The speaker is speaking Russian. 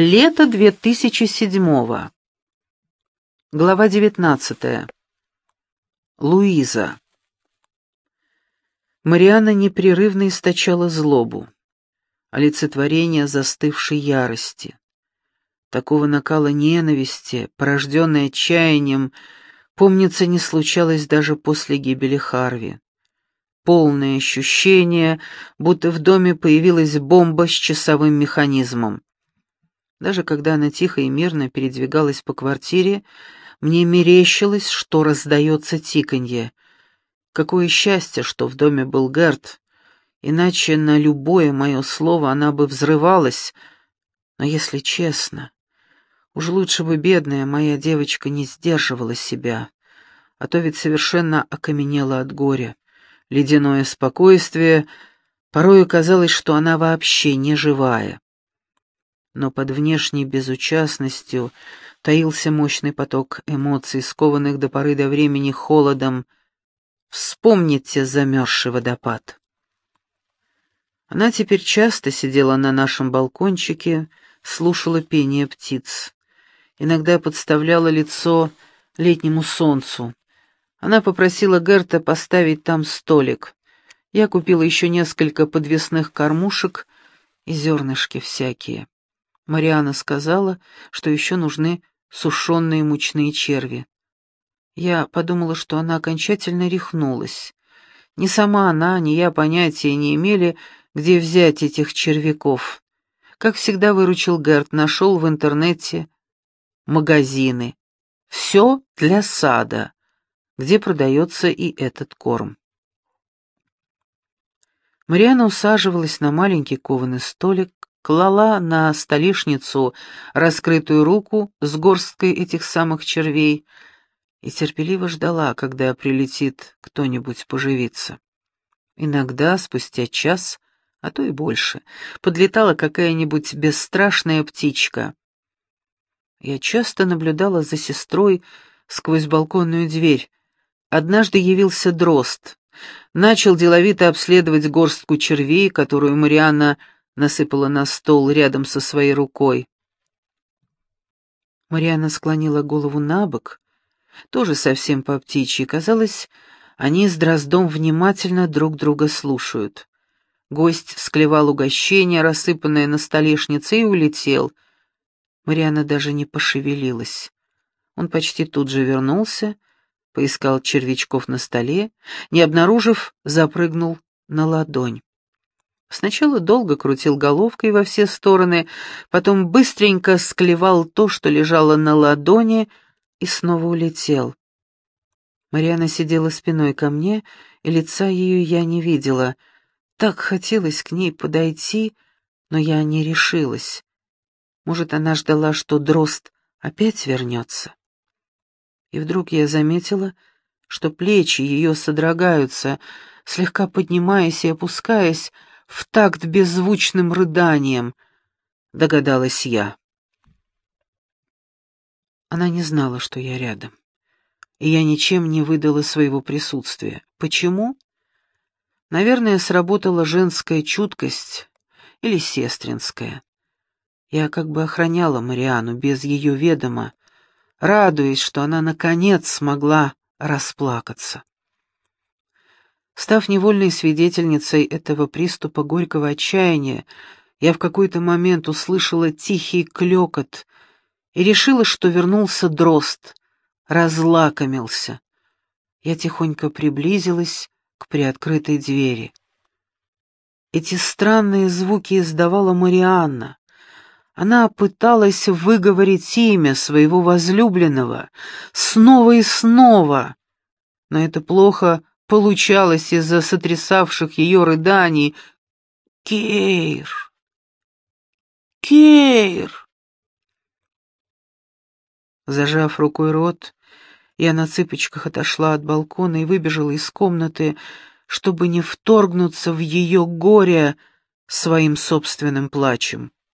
Лето 2007-го. Глава 19. Луиза. Мариана непрерывно источала злобу, олицетворение застывшей ярости. Такого накала ненависти, порожденной отчаянием, помнится, не случалось даже после гибели Харви. Полное ощущение, будто в доме появилась бомба с часовым механизмом. Даже когда она тихо и мирно передвигалась по квартире, мне мерещилось, что раздается тиканье. Какое счастье, что в доме был Герт, иначе на любое мое слово она бы взрывалась. Но если честно, уж лучше бы бедная моя девочка не сдерживала себя, а то ведь совершенно окаменела от горя. Ледяное спокойствие, порою казалось, что она вообще не живая но под внешней безучастностью таился мощный поток эмоций, скованных до поры до времени холодом. Вспомните замерзший водопад. Она теперь часто сидела на нашем балкончике, слушала пение птиц. Иногда подставляла лицо летнему солнцу. Она попросила Герта поставить там столик. Я купила еще несколько подвесных кормушек и зернышки всякие. Мариана сказала, что еще нужны сушеные мучные черви. Я подумала, что она окончательно рехнулась. Ни сама она, ни я понятия не имели, где взять этих червяков. Как всегда выручил Герт, нашел в интернете магазины. Все для сада, где продается и этот корм. Мариана усаживалась на маленький кованый столик, клала на столешницу раскрытую руку с горсткой этих самых червей и терпеливо ждала, когда прилетит кто-нибудь поживиться. Иногда, спустя час, а то и больше, подлетала какая-нибудь бесстрашная птичка. Я часто наблюдала за сестрой сквозь балконную дверь. Однажды явился дрозд. Начал деловито обследовать горстку червей, которую Марианна насыпала на стол рядом со своей рукой. Мариана склонила голову на бок, тоже совсем по птичьи. Казалось, они с Дроздом внимательно друг друга слушают. Гость склевал угощение, рассыпанное на столешнице, и улетел. Мариана даже не пошевелилась. Он почти тут же вернулся, поискал червячков на столе, не обнаружив, запрыгнул на ладонь. Сначала долго крутил головкой во все стороны, потом быстренько склевал то, что лежало на ладони, и снова улетел. Мариана сидела спиной ко мне, и лица ее я не видела. Так хотелось к ней подойти, но я не решилась. Может, она ждала, что дрозд опять вернется. И вдруг я заметила, что плечи ее содрогаются, слегка поднимаясь и опускаясь, в такт беззвучным рыданием, догадалась я. Она не знала, что я рядом, и я ничем не выдала своего присутствия. Почему? Наверное, сработала женская чуткость или сестринская. Я как бы охраняла Мариану без ее ведома, радуясь, что она наконец смогла расплакаться. Став невольной свидетельницей этого приступа горького отчаяния, я в какой-то момент услышала тихий клёкот и решила, что вернулся дрозд, разлакомился. Я тихонько приблизилась к приоткрытой двери. Эти странные звуки издавала Марианна. Она пыталась выговорить имя своего возлюбленного снова и снова, но это плохо получалось из-за сотрясавших ее рыданий. «Кейр! Кейр!» Зажав рукой рот, я на цыпочках отошла от балкона и выбежала из комнаты, чтобы не вторгнуться в ее горе своим собственным плачем.